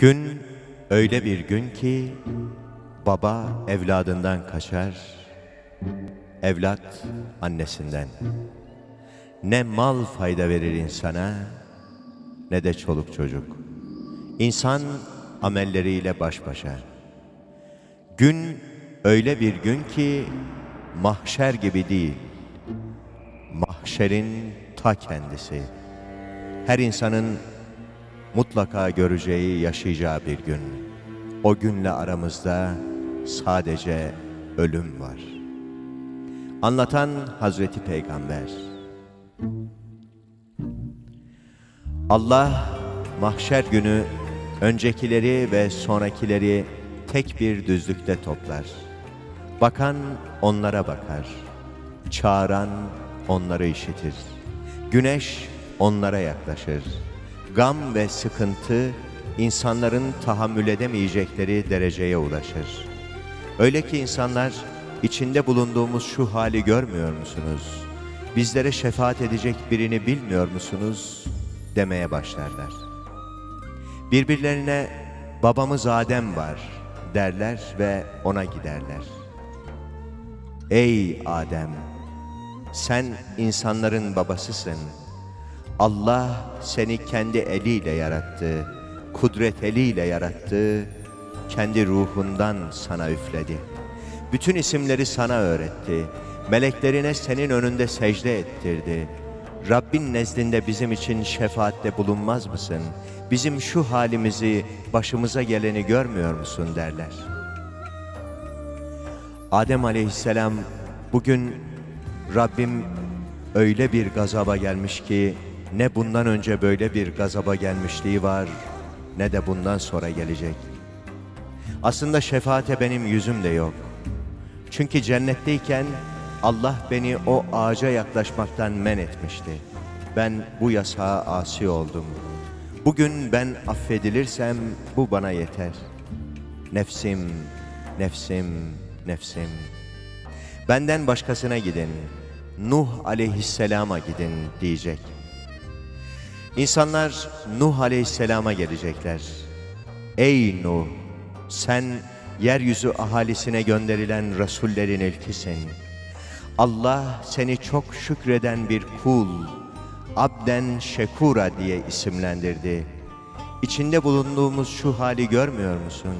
Gün öyle bir gün ki baba evladından kaçar, evlat annesinden. Ne mal fayda verir insana ne de çoluk çocuk. İnsan amelleriyle baş başa. Gün öyle bir gün ki mahşer gibi değil. Mahşerin ta kendisi. Her insanın mutlaka göreceği, yaşayacağı bir gün. O günle aramızda sadece ölüm var. Anlatan Hazreti Peygamber. Allah mahşer günü öncekileri ve sonrakileri tek bir düzlükte toplar. Bakan onlara bakar. Çağıran onları işitir. Güneş onlara yaklaşır. Gam ve sıkıntı insanların tahammül edemeyecekleri dereceye ulaşır. Öyle ki insanlar içinde bulunduğumuz şu hali görmüyor musunuz? Bizlere şefaat edecek birini bilmiyor musunuz? demeye başlarlar. Birbirlerine babamız Adem var derler ve ona giderler. Ey Adem! Sen insanların babasısın. Allah seni kendi eliyle yarattı, kudret eliyle yarattı, kendi ruhundan sana üfledi. Bütün isimleri sana öğretti, meleklerine senin önünde secde ettirdi. Rabbin nezdinde bizim için şefaatte bulunmaz mısın? Bizim şu halimizi, başımıza geleni görmüyor musun derler. Adem aleyhisselam bugün Rabbim öyle bir gazaba gelmiş ki ne bundan önce böyle bir gazaba gelmişliği var ne de bundan sonra gelecek. Aslında şefaate benim yüzüm de yok. Çünkü cennetteyken Allah beni o ağaca yaklaşmaktan men etmişti. Ben bu yasağa asi oldum. Bugün ben affedilirsem bu bana yeter. Nefsim, nefsim, nefsim. Benden başkasına gidin. Nuh aleyhisselama gidin diyecek. İnsanlar Nuh aleyhisselama gelecekler. Ey Nuh! Sen yeryüzü ahalisine gönderilen Resullerin ilkisin. Allah seni çok şükreden bir kul, abden şekura diye isimlendirdi. İçinde bulunduğumuz şu hali görmüyor musun?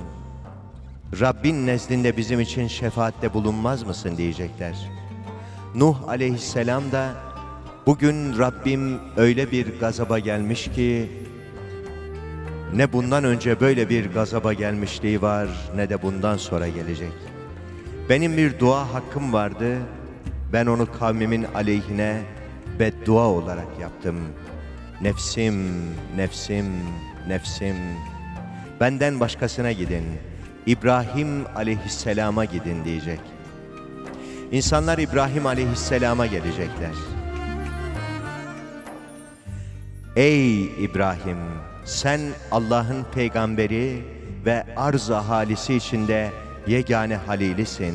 Rabbin nezdinde bizim için şefaatte bulunmaz mısın diyecekler. Nuh aleyhisselam da bugün Rabbim öyle bir gazaba gelmiş ki ne bundan önce böyle bir gazaba gelmişliği var ne de bundan sonra gelecek. Benim bir dua hakkım vardı. Ben onu kavmimin aleyhine beddua olarak yaptım. Nefsim, nefsim, nefsim. Benden başkasına gidin. İbrahim aleyhisselama gidin diyecek. İnsanlar İbrahim aleyhisselama gelecekler. Ey İbrahim! Sen Allah'ın peygamberi ve arz ahalisi içinde yegane halilisin.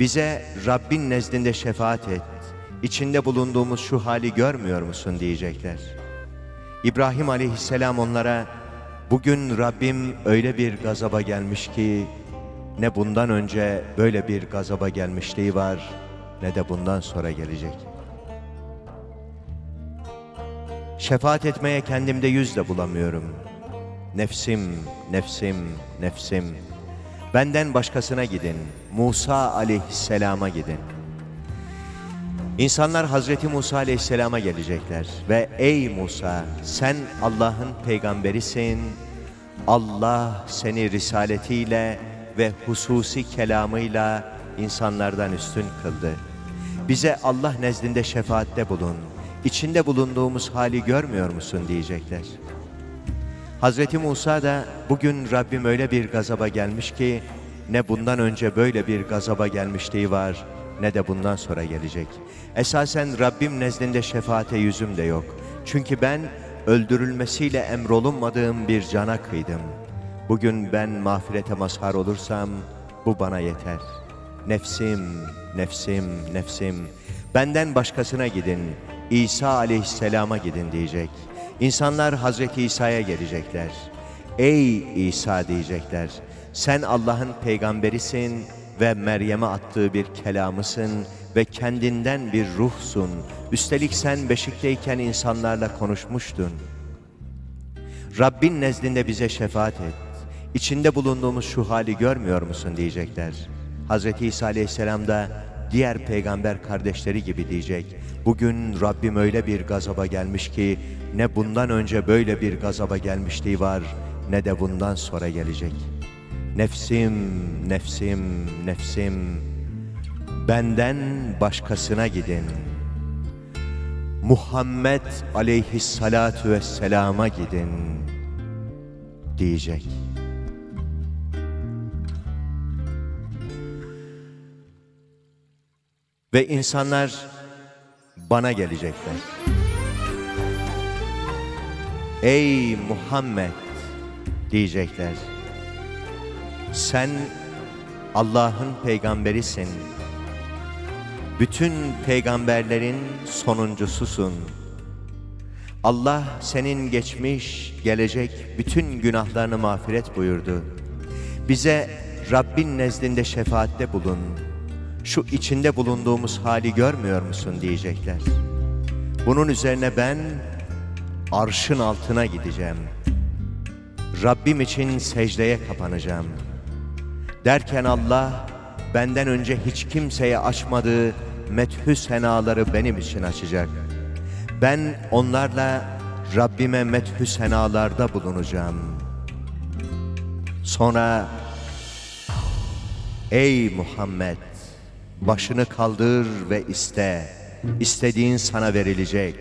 Bize Rabbin nezdinde şefaat et. İçinde bulunduğumuz şu hali görmüyor musun diyecekler. İbrahim aleyhisselam onlara bugün Rabbim öyle bir gazaba gelmiş ki ne bundan önce böyle bir gazaba gelmişliği var ne de bundan sonra gelecek. Şefaat etmeye kendimde yüz de bulamıyorum. Nefsim, nefsim, nefsim. Benden başkasına gidin. Musa aleyhisselama gidin. İnsanlar Hazreti Musa aleyhisselama gelecekler ve ey Musa sen Allah'ın peygamberisin. Allah seni risaletiyle ve hususi kelamıyla insanlardan üstün kıldı. Bize Allah nezdinde şefaatte bulun. İçinde bulunduğumuz hali görmüyor musun diyecekler. Hazreti Musa da bugün Rabbim öyle bir gazaba gelmiş ki ne bundan önce böyle bir gazaba gelmişliği var ne de bundan sonra gelecek. Esasen Rabbim nezdinde şefaate yüzüm de yok. Çünkü ben öldürülmesiyle emrolunmadığım bir cana kıydım. Bugün ben mağfirete mazhar olursam bu bana yeter. Nefsim, nefsim, nefsim. Benden başkasına gidin. İsa aleyhisselama gidin diyecek. İnsanlar Hazreti İsa'ya gelecekler. Ey İsa diyecekler. Sen Allah'ın peygamberisin ve Meryem'e attığı bir kelamısın ve kendinden bir ruhsun. Üstelik sen beşikteyken insanlarla konuşmuştun. Rabbin nezdinde bize şefaat et. İçinde bulunduğumuz şu hali görmüyor musun diyecekler. Hz. İsa Aleyhisselam da diğer peygamber kardeşleri gibi diyecek. Bugün Rabbim öyle bir gazaba gelmiş ki ne bundan önce böyle bir gazaba gelmişliği var ne de bundan sonra gelecek. Nefsim, nefsim, nefsim, benden başkasına gidin. Muhammed aleyhissalatu vesselama gidin diyecek. Ve insanlar bana gelecekler. Ey Muhammed diyecekler. Sen Allah'ın peygamberisin. Bütün peygamberlerin sonuncususun. Allah senin geçmiş, gelecek bütün günahlarını mağfiret buyurdu. Bize Rabbin nezdinde şefaatte bulun. Şu içinde bulunduğumuz hali görmüyor musun diyecekler. Bunun üzerine ben arşın altına gideceğim. Rabbim için secdeye kapanacağım. Derken Allah benden önce hiç kimseye açmadığı methü senaları benim için açacak. Ben onlarla Rabbime methü senalarda bulunacağım. Sonra Ey Muhammed başını kaldır ve iste. İstediğin sana verilecek.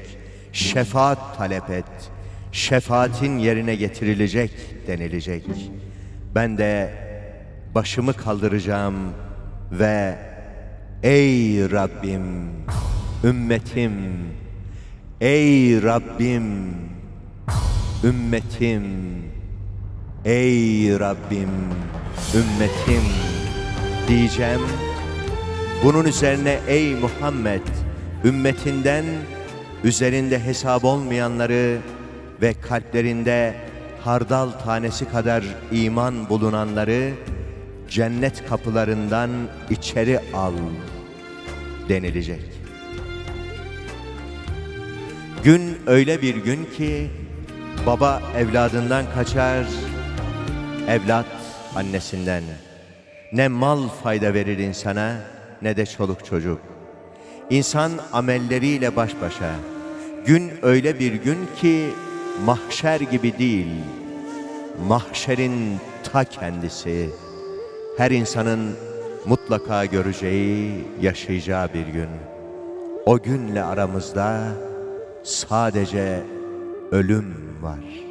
Şefaat talep et. Şefaatin yerine getirilecek denilecek. Ben de başımı kaldıracağım ve Ey Rabbim, ümmetim, Ey Rabbim, ümmetim, Ey Rabbim, ümmetim diyeceğim. Bunun üzerine ey Muhammed, ümmetinden üzerinde hesap olmayanları ve kalplerinde hardal tanesi kadar iman bulunanları cennet kapılarından içeri al denilecek. Gün öyle bir gün ki baba evladından kaçar, evlat annesinden. Ne mal fayda verir insana ne de çoluk çocuk. İnsan amelleriyle baş başa. Gün öyle bir gün ki mahşer gibi değil. Mahşerin ta kendisi. Her insanın mutlaka göreceği, yaşayacağı bir gün. O günle aramızda sadece ölüm var.''